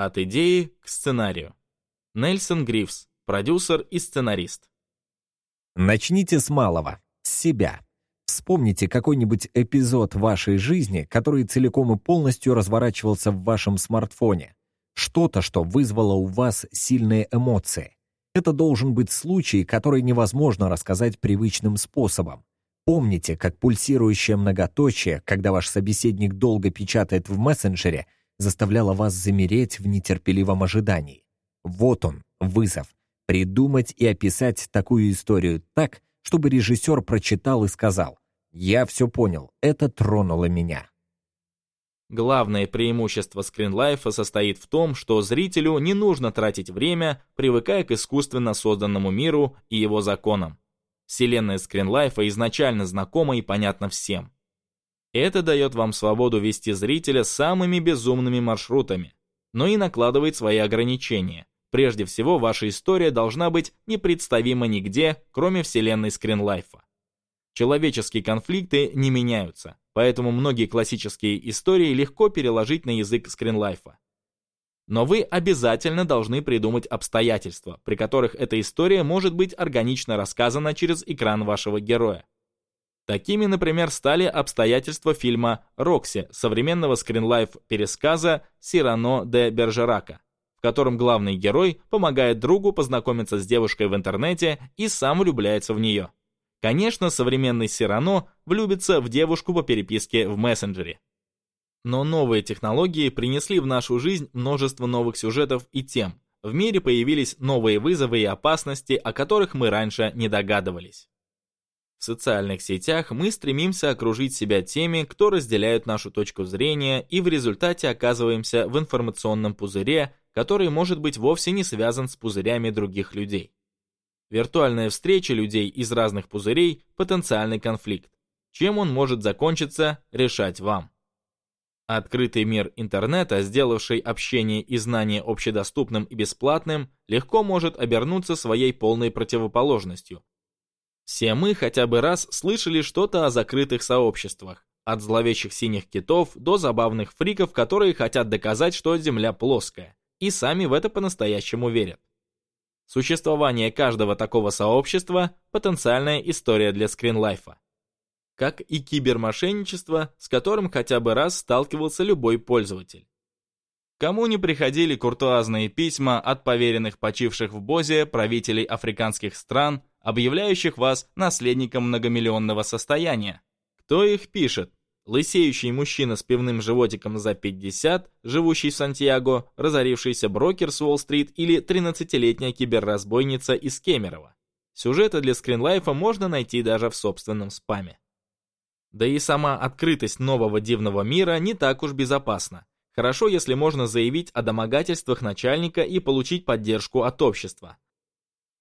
От идеи к сценарию. Нельсон Грифс, продюсер и сценарист. Начните с малого, с себя. Вспомните какой-нибудь эпизод вашей жизни, который целиком и полностью разворачивался в вашем смартфоне. Что-то, что вызвало у вас сильные эмоции. Это должен быть случай, который невозможно рассказать привычным способом. Помните, как пульсирующее многоточие, когда ваш собеседник долго печатает в мессенджере, заставляло вас замереть в нетерпеливом ожидании. Вот он, вызов. Придумать и описать такую историю так, чтобы режиссер прочитал и сказал «Я все понял, это тронуло меня». Главное преимущество скринлайфа состоит в том, что зрителю не нужно тратить время, привыкая к искусственно созданному миру и его законам. Вселенная скринлайфа изначально знакома и понятна всем. Это дает вам свободу вести зрителя самыми безумными маршрутами, но и накладывает свои ограничения. Прежде всего, ваша история должна быть непредставима нигде, кроме вселенной скринлайфа. Человеческие конфликты не меняются, поэтому многие классические истории легко переложить на язык скринлайфа. Но вы обязательно должны придумать обстоятельства, при которых эта история может быть органично рассказана через экран вашего героя. Такими, например, стали обстоятельства фильма «Рокси» современного скринлайф-пересказа Сирано де Бержерака, в котором главный герой помогает другу познакомиться с девушкой в интернете и сам влюбляется в нее. Конечно, современный Сирано влюбится в девушку по переписке в мессенджере. Но новые технологии принесли в нашу жизнь множество новых сюжетов и тем. В мире появились новые вызовы и опасности, о которых мы раньше не догадывались. В социальных сетях мы стремимся окружить себя теми, кто разделяют нашу точку зрения, и в результате оказываемся в информационном пузыре, который может быть вовсе не связан с пузырями других людей. Виртуальная встреча людей из разных пузырей – потенциальный конфликт. Чем он может закончиться, решать вам. Открытый мир интернета, сделавший общение и знание общедоступным и бесплатным, легко может обернуться своей полной противоположностью. Все мы хотя бы раз слышали что-то о закрытых сообществах, от зловещих синих китов до забавных фриков, которые хотят доказать, что Земля плоская, и сами в это по-настоящему верят. Существование каждого такого сообщества – потенциальная история для скринлайфа. Как и кибермошенничество, с которым хотя бы раз сталкивался любой пользователь. Кому не приходили куртуазные письма от поверенных почивших в Бозе правителей африканских стран, объявляющих вас наследником многомиллионного состояния? Кто их пишет? лысеющий мужчина с пивным животиком за 50, живущий в Сантьяго, разорившийся брокер с Уолл-стрит или 13-летняя киберразбойница из Кемерово. Сюжеты для скринлайфа можно найти даже в собственном спаме. Да и сама открытость нового дивного мира не так уж безопасна. Хорошо, если можно заявить о домогательствах начальника и получить поддержку от общества.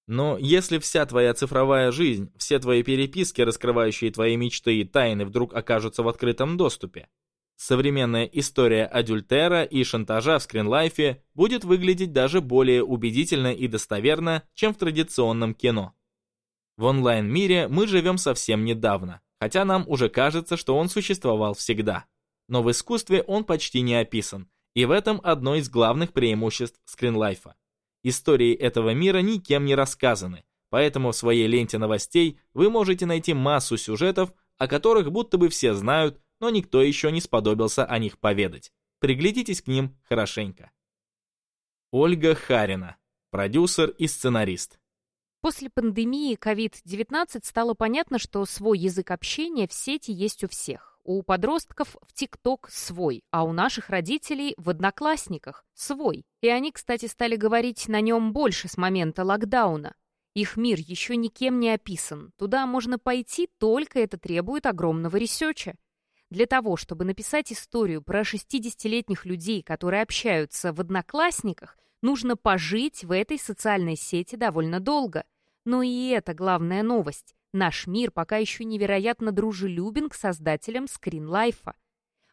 Но если вся твоя цифровая жизнь, все твои переписки, раскрывающие твои мечты и тайны, вдруг окажутся в открытом доступе, современная история адюльтера и шантажа в скринлайфе будет выглядеть даже более убедительно и достоверно, чем в традиционном кино. В онлайн-мире мы живем совсем недавно, хотя нам уже кажется, что он существовал всегда. Но в искусстве он почти не описан, и в этом одно из главных преимуществ скринлайфа. Истории этого мира никем не рассказаны, поэтому в своей ленте новостей вы можете найти массу сюжетов, о которых будто бы все знают, но никто еще не сподобился о них поведать. Приглядитесь к ним хорошенько. Ольга Харина, продюсер и сценарист. После пандемии COVID-19 стало понятно, что свой язык общения в сети есть у всех. У подростков в ТикТок свой, а у наших родителей в Одноклассниках свой. И они, кстати, стали говорить на нем больше с момента локдауна. Их мир еще никем не описан. Туда можно пойти, только это требует огромного ресеча. Для того, чтобы написать историю про 60-летних людей, которые общаются в Одноклассниках, нужно пожить в этой социальной сети довольно долго. Но и это главная новость. Наш мир пока еще невероятно дружелюбен к создателям скринлайфа.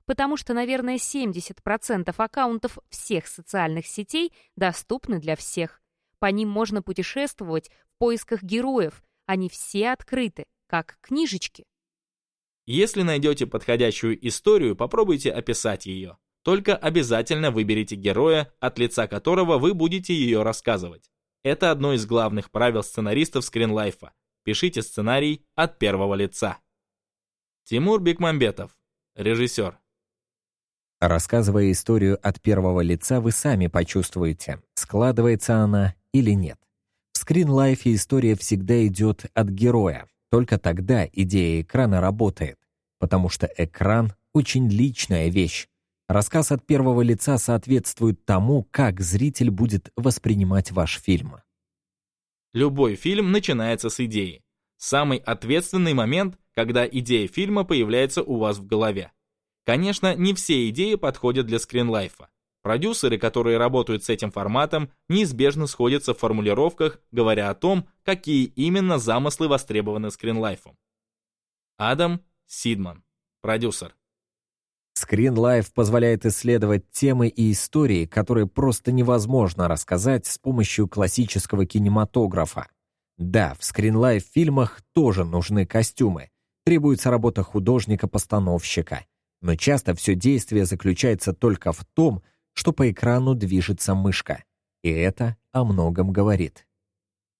Потому что, наверное, 70% аккаунтов всех социальных сетей доступны для всех. По ним можно путешествовать в поисках героев. Они все открыты, как книжечки. Если найдете подходящую историю, попробуйте описать ее. Только обязательно выберите героя, от лица которого вы будете ее рассказывать. Это одно из главных правил сценаристов скринлайфа. Пишите сценарий от первого лица. Тимур Бекмамбетов, режиссер. Рассказывая историю от первого лица, вы сами почувствуете, складывается она или нет. В скринлайфе история всегда идет от героя. Только тогда идея экрана работает, потому что экран — очень личная вещь. Рассказ от первого лица соответствует тому, как зритель будет воспринимать ваш фильм. Любой фильм начинается с идеи. Самый ответственный момент, когда идея фильма появляется у вас в голове. Конечно, не все идеи подходят для скринлайфа. Продюсеры, которые работают с этим форматом, неизбежно сходятся в формулировках, говоря о том, какие именно замыслы востребованы скринлайфом. Адам Сидман, продюсер. Screen позволяет исследовать темы и истории, которые просто невозможно рассказать с помощью классического кинематографа. Да, в Screen фильмах тоже нужны костюмы. Требуется работа художника-постановщика. Но часто все действие заключается только в том, что по экрану движется мышка. И это о многом говорит.